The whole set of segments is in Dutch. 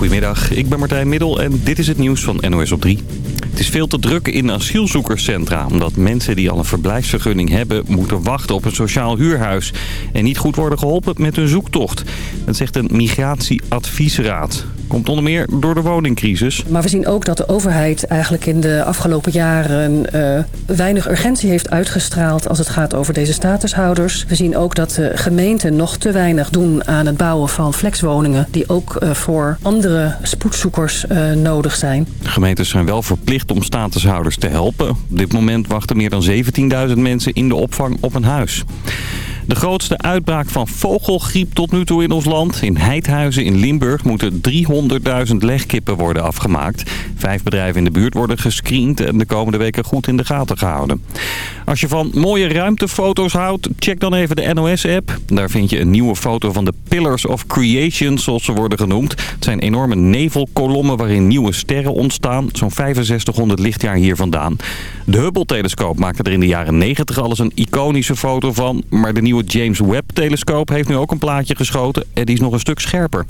Goedemiddag, ik ben Martijn Middel en dit is het nieuws van NOS op 3. Het is veel te druk in asielzoekerscentra... omdat mensen die al een verblijfsvergunning hebben... moeten wachten op een sociaal huurhuis... en niet goed worden geholpen met hun zoektocht. Dat zegt een migratieadviesraad. Komt onder meer door de woningcrisis. Maar we zien ook dat de overheid eigenlijk in de afgelopen jaren... Uh, weinig urgentie heeft uitgestraald als het gaat over deze statushouders. We zien ook dat de gemeenten nog te weinig doen aan het bouwen van flexwoningen... die ook uh, voor andere spoedzoekers uh, nodig zijn. De gemeentes zijn wel verplicht om statushouders te helpen. Op dit moment wachten meer dan 17.000 mensen in de opvang op een huis. De grootste uitbraak van vogelgriep tot nu toe in ons land. In Heidhuizen in Limburg moeten 300.000 legkippen worden afgemaakt. Vijf bedrijven in de buurt worden gescreend en de komende weken goed in de gaten gehouden. Als je van mooie ruimtefoto's houdt, check dan even de NOS-app. Daar vind je een nieuwe foto van de Pillars of Creation, zoals ze worden genoemd. Het zijn enorme nevelkolommen waarin nieuwe sterren ontstaan. Zo'n 6500 lichtjaar hier vandaan. De Hubble-telescoop maakte er in de jaren 90 al eens een iconische foto van. Maar de nieuwe James Webb-telescoop heeft nu ook een plaatje geschoten. En die is nog een stuk scherper.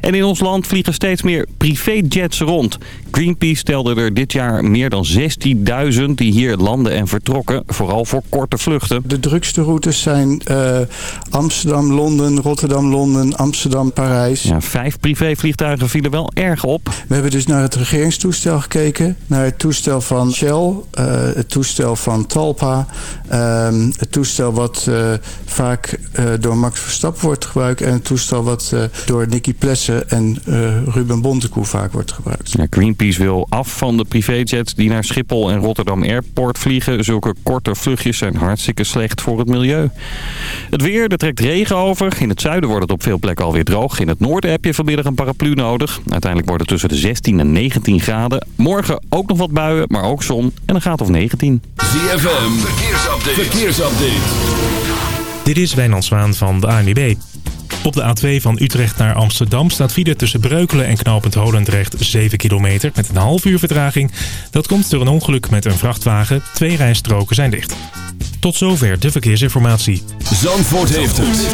En in ons land vliegen steeds meer privéjets rond. Greenpeace telde er dit jaar meer dan 16.000 die hier landen en vertrokken. Vooral voor korte vluchten. De drukste routes zijn uh, Amsterdam, Londen, Rotterdam, Londen, Amsterdam, Parijs. Ja, vijf privévliegtuigen vielen wel erg op. We hebben dus naar het regeringstoestel gekeken. Naar het toestel van Shell, uh, het toestel van Talpa. Uh, het toestel wat uh, vaak door Max Verstappen wordt gebruikt. En het toestel wat door Nicky En Ruben Bontekoe vaak wordt gebruikt. Ja, Greenpeace wil af van de privéjets die naar Schiphol en Rotterdam Airport vliegen. Zulke korte vluchtjes zijn hartstikke slecht voor het milieu. Het weer, er trekt regen over. In het zuiden wordt het op veel plekken alweer droog. In het noorden heb je vanmiddag een paraplu nodig. Uiteindelijk wordt het tussen de 16 en 19 graden. Morgen ook nog wat buien, maar ook zon en een graad of 19. ZFM, verkeersupdate. verkeersupdate. Dit is Wijnand Zwaan van de ANWB. Op de A2 van Utrecht naar Amsterdam staat file tussen Breukelen en knooppunt Holendrecht 7 kilometer met een half uur vertraging. Dat komt door een ongeluk met een vrachtwagen. Twee rijstroken zijn dicht. Tot zover de verkeersinformatie. Zandvoort heeft het.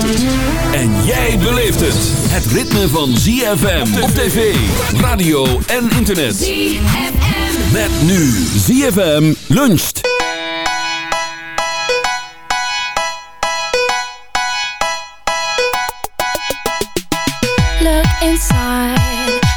En jij beleeft het. Het ritme van ZFM op tv, radio en internet. ZFM. Met nu ZFM luncht.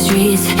Streets,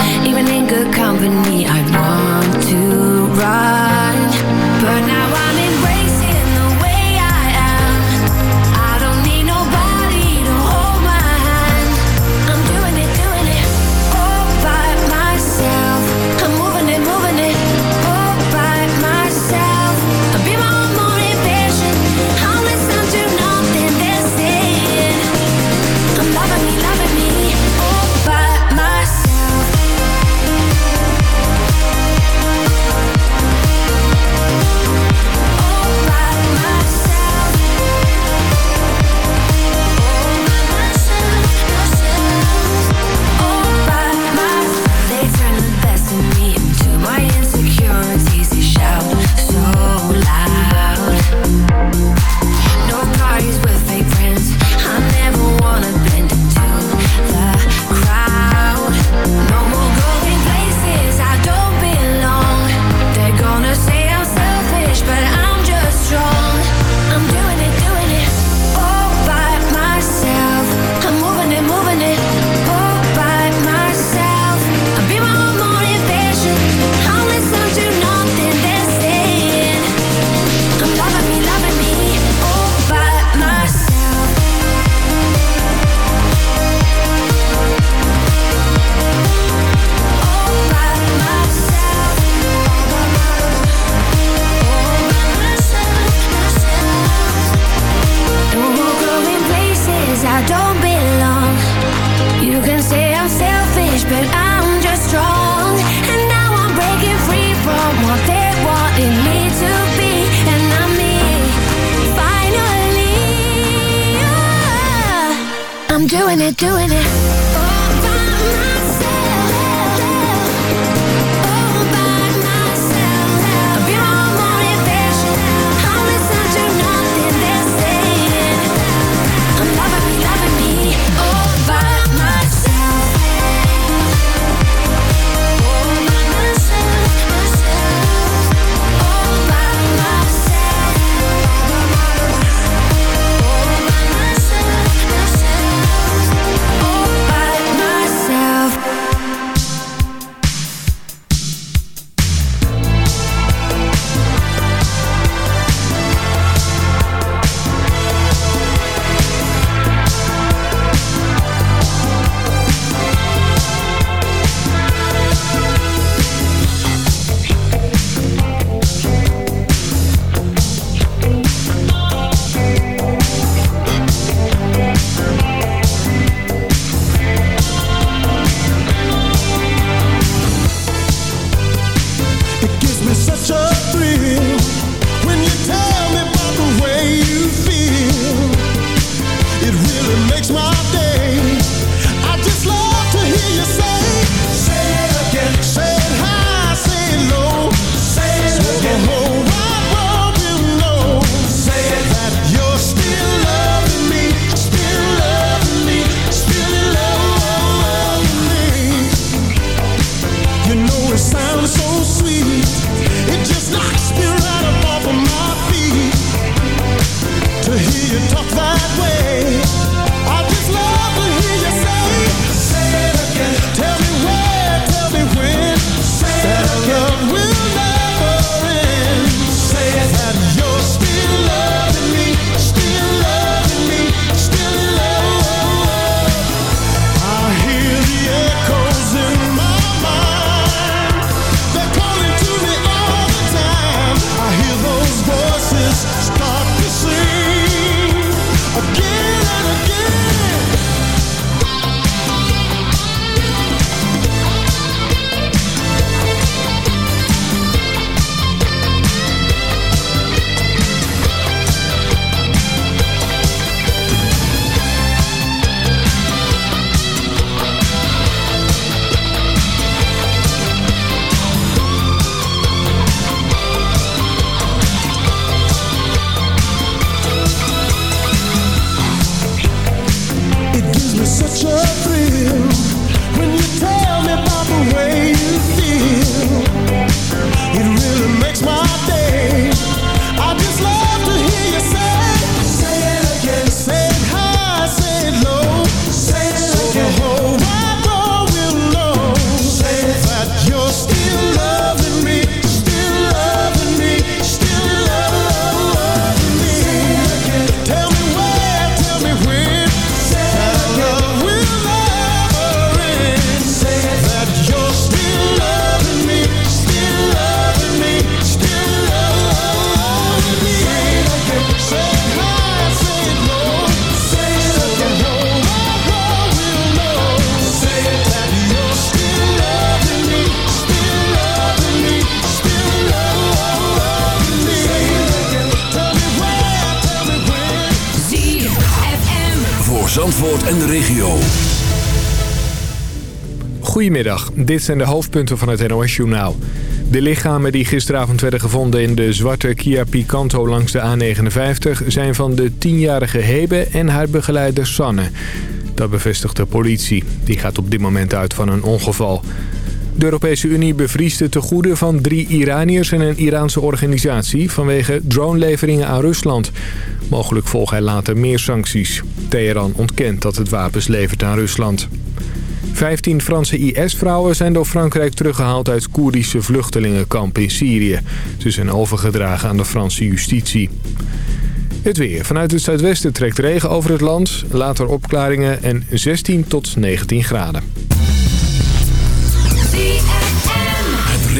doing it, doing it. Zandvoort en de regio. Goedemiddag, dit zijn de hoofdpunten van het NOS-journaal. De lichamen die gisteravond werden gevonden in de zwarte Kia Picanto langs de A59... zijn van de 10-jarige Hebe en haar begeleider Sanne. Dat bevestigt de politie. Die gaat op dit moment uit van een ongeval. De Europese Unie bevriest de tegoeden van drie Iraniërs en een Iraanse organisatie... vanwege droneleveringen aan Rusland. Mogelijk volgen er later meer sancties. Teheran ontkent dat het wapens levert aan Rusland. 15 Franse IS-vrouwen zijn door Frankrijk teruggehaald uit Koerdische vluchtelingenkamp in Syrië. Ze zijn overgedragen aan de Franse justitie. Het weer. Vanuit het zuidwesten trekt regen over het land. Later opklaringen en 16 tot 19 graden.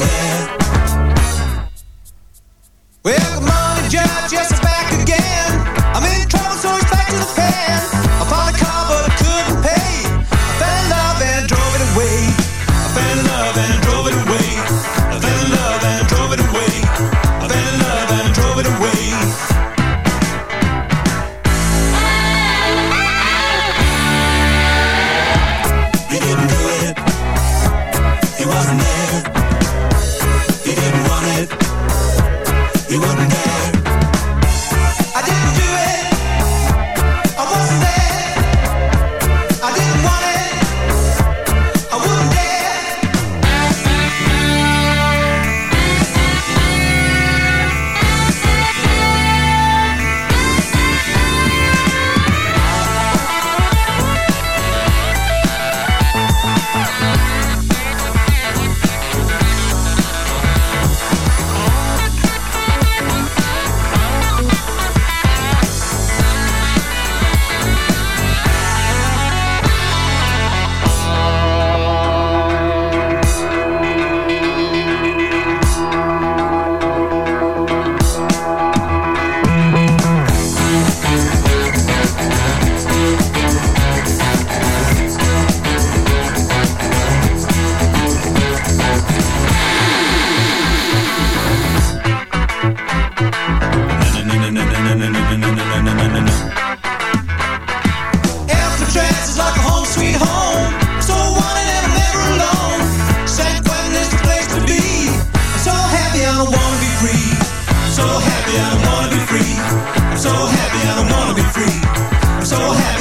yeah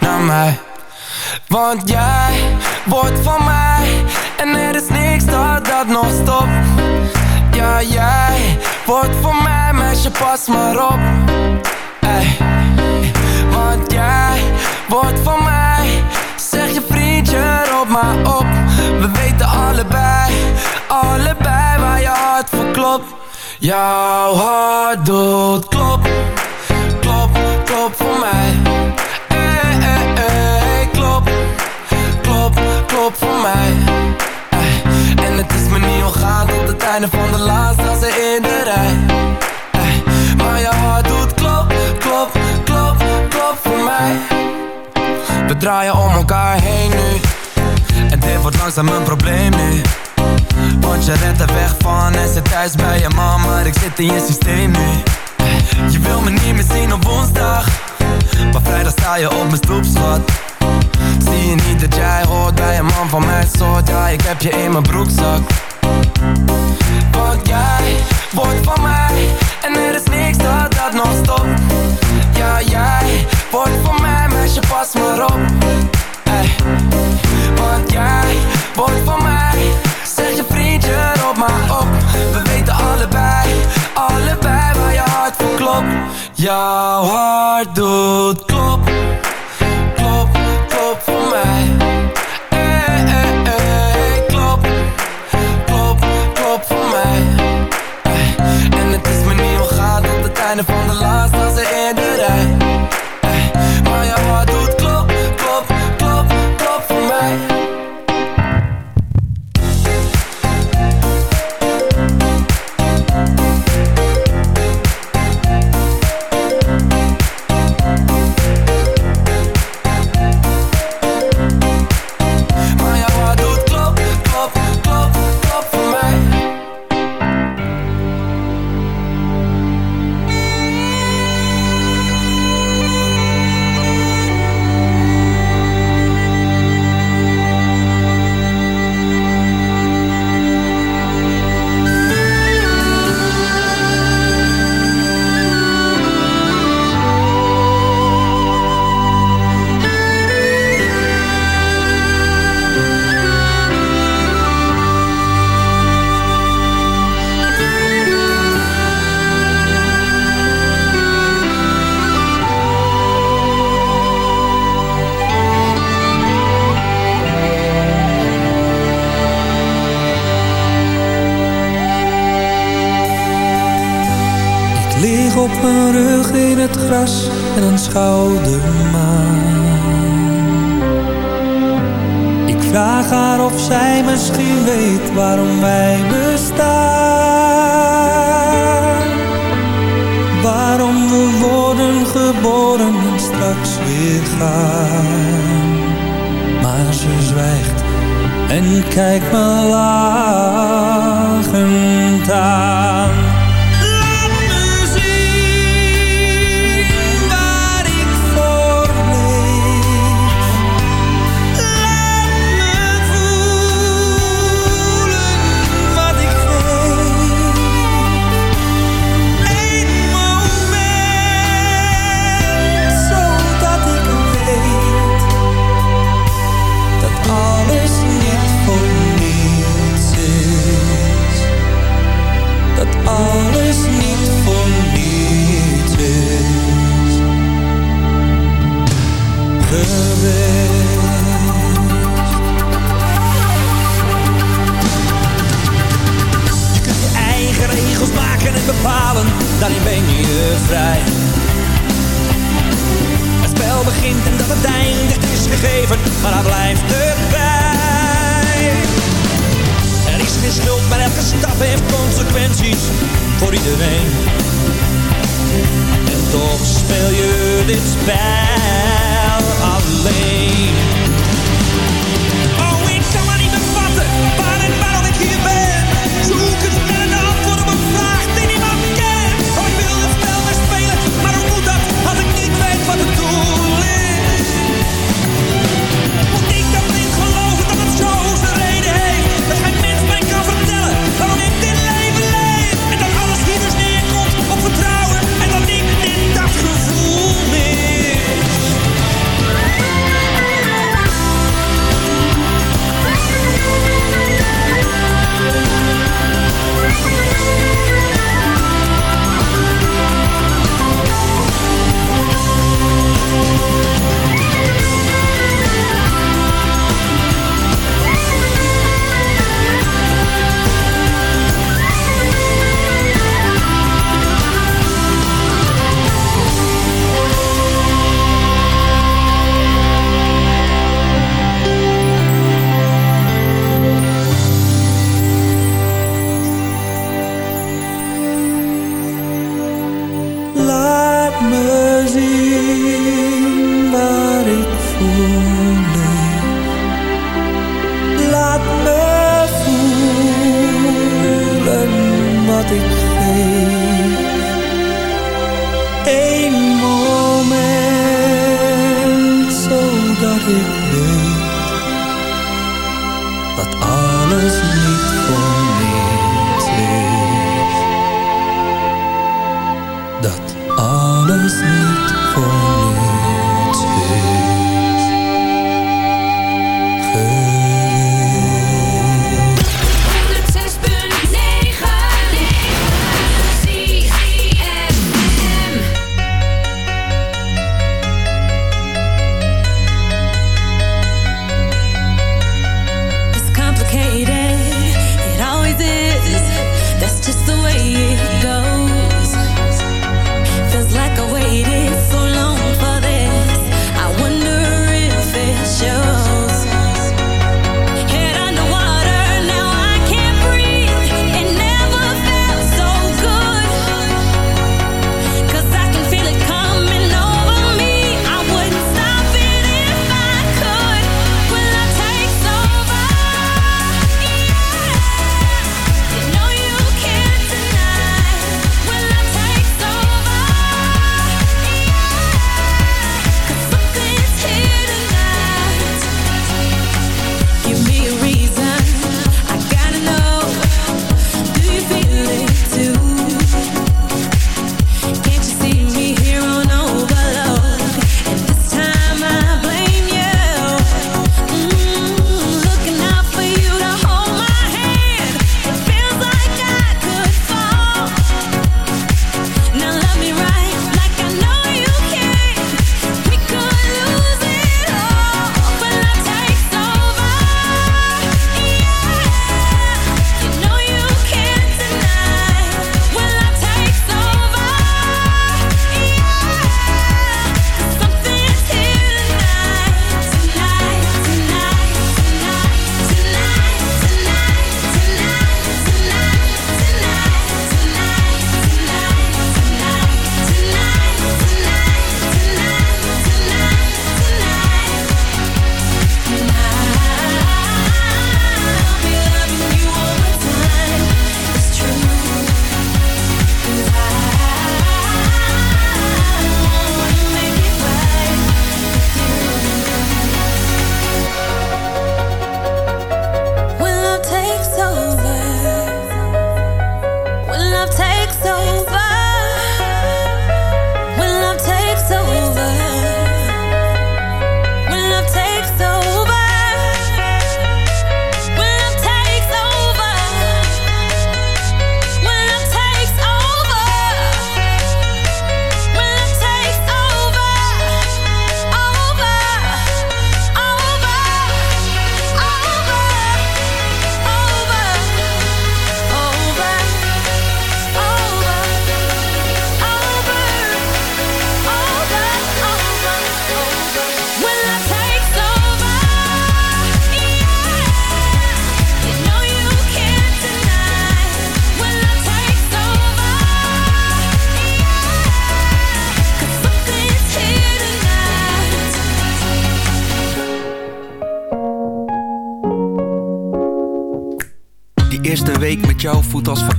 Naar mij. Want jij wordt van mij En er is niks dat dat nog stopt. Ja, jij wordt voor mij Meisje, pas maar op. Ey. Want jij wordt van mij Zeg je vriendje, roep maar op. We weten allebei, allebei waar je hart voor klopt. Jouw hart doet klop, klop, klop voor mij Ey, ey, ey, klop, klop, klop voor mij. En het is me niet ontgaan tot het einde van de laatste als in de rij. Ey, Maar je hart doet klop, klop, klop, klop voor mij. We draaien om elkaar heen nu. En dit wordt langzaam een probleem nu. Want je rent er weg van en zit thuis bij je man Maar ik zit in je systeem nu. Je wil me niet meer zien op woensdag Maar vrijdag sta je op mijn stoep, schat. Zie je niet dat jij hoort bij een man van mijn soort? Ja, ik heb je in mijn broekzak. Want jij wordt van mij En er is niks dat dat nog stopt. Ja, jij wordt van mij, meisje, pas maar op. Ey. Want jij wordt van mij Zeg je vriendje, roep maar op. We weten allebei, allebei waar je hart voor klopt. Jouw hart doet Maar ze zwijgt en kijkt me lachend aan. Bepalen, daarin ben je vrij. Het spel begint en dat het eindigt is gegeven, maar hij blijft erbij. Er is geen schuld, maar elke stap heeft consequenties voor iedereen. En toch speel je dit spel alleen. Oh, ik kan maar niet bevatten waar en waarom ik hier ben.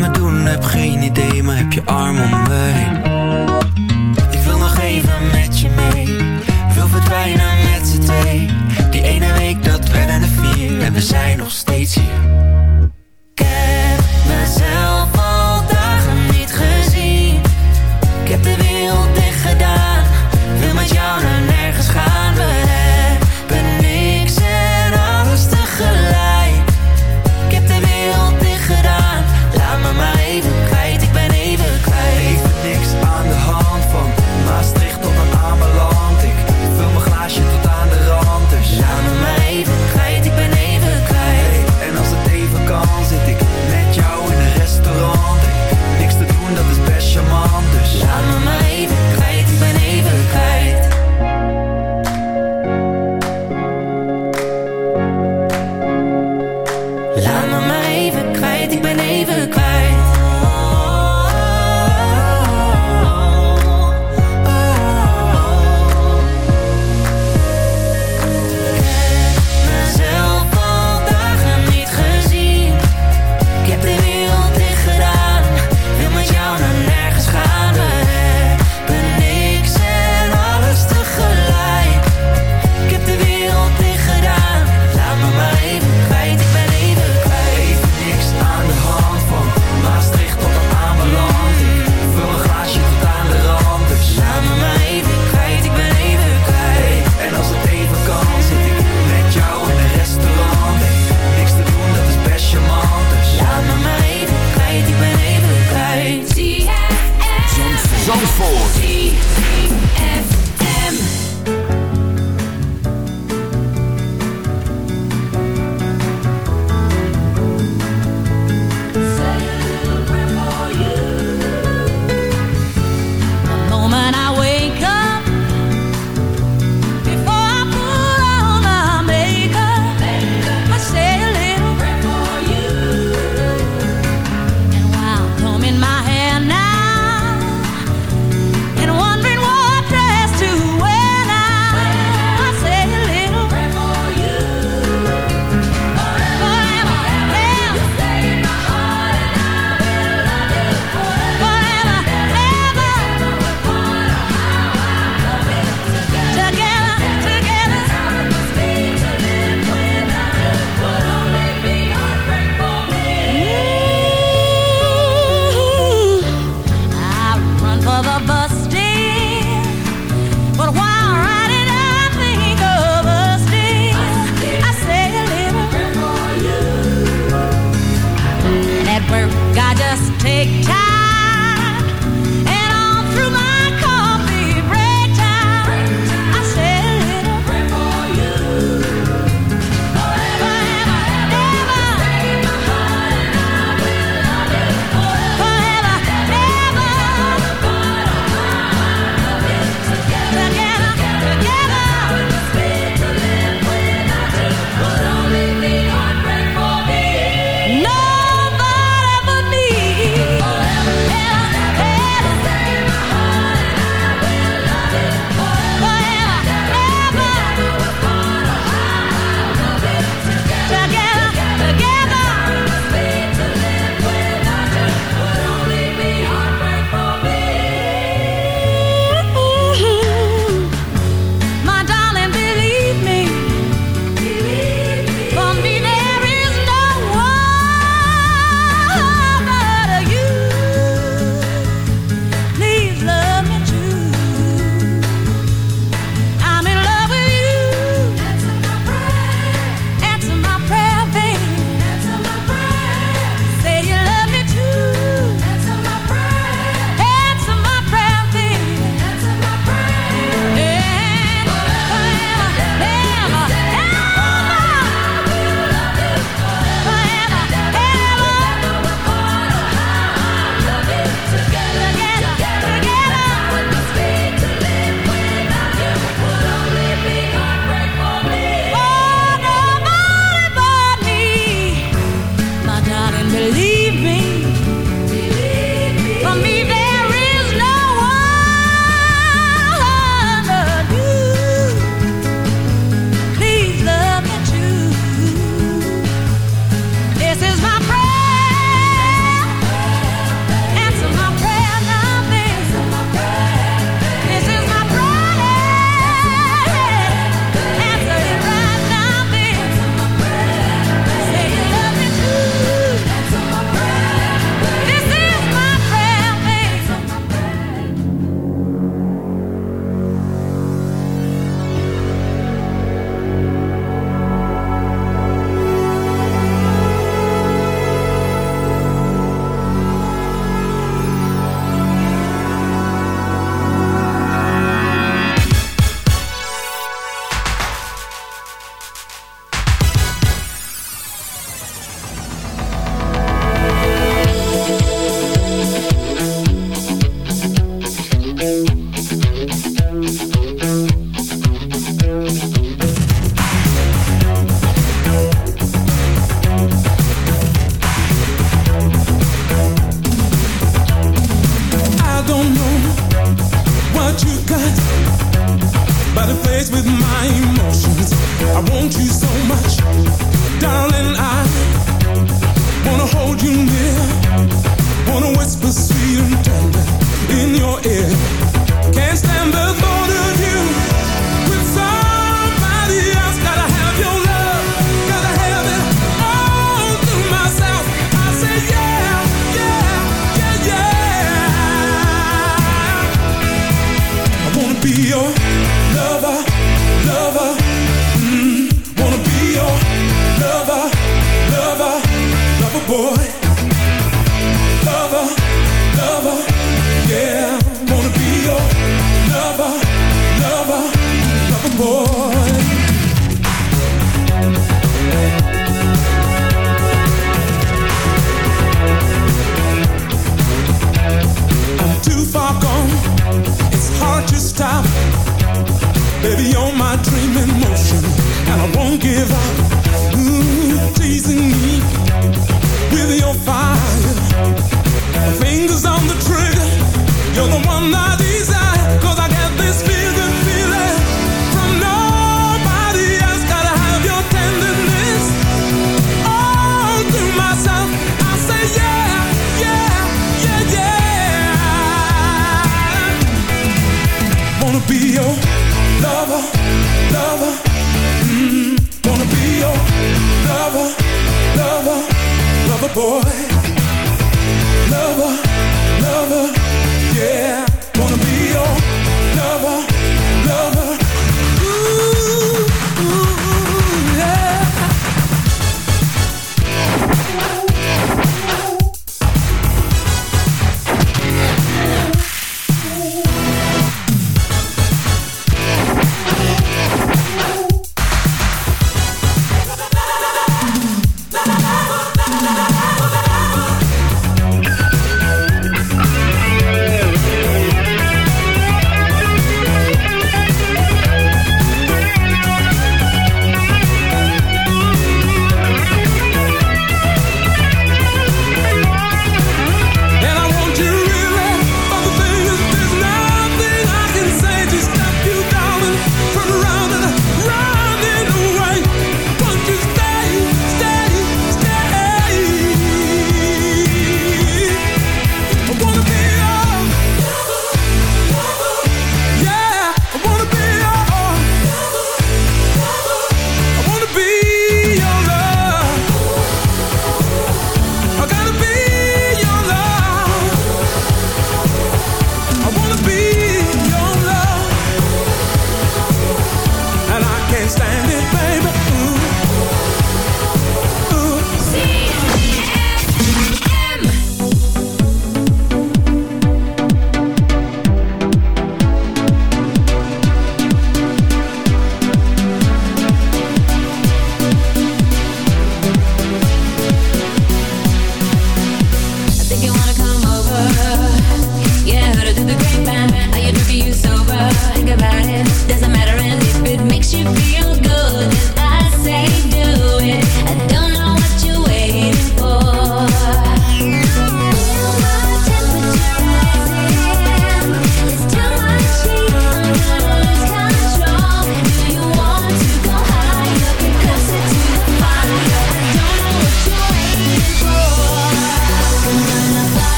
me doen, heb geen idee, maar heb je arm om mij. Ik wil nog even met je mee, wil verdwijnen met z'n twee. Die ene week dat werden de vier en we zijn nog steeds hier.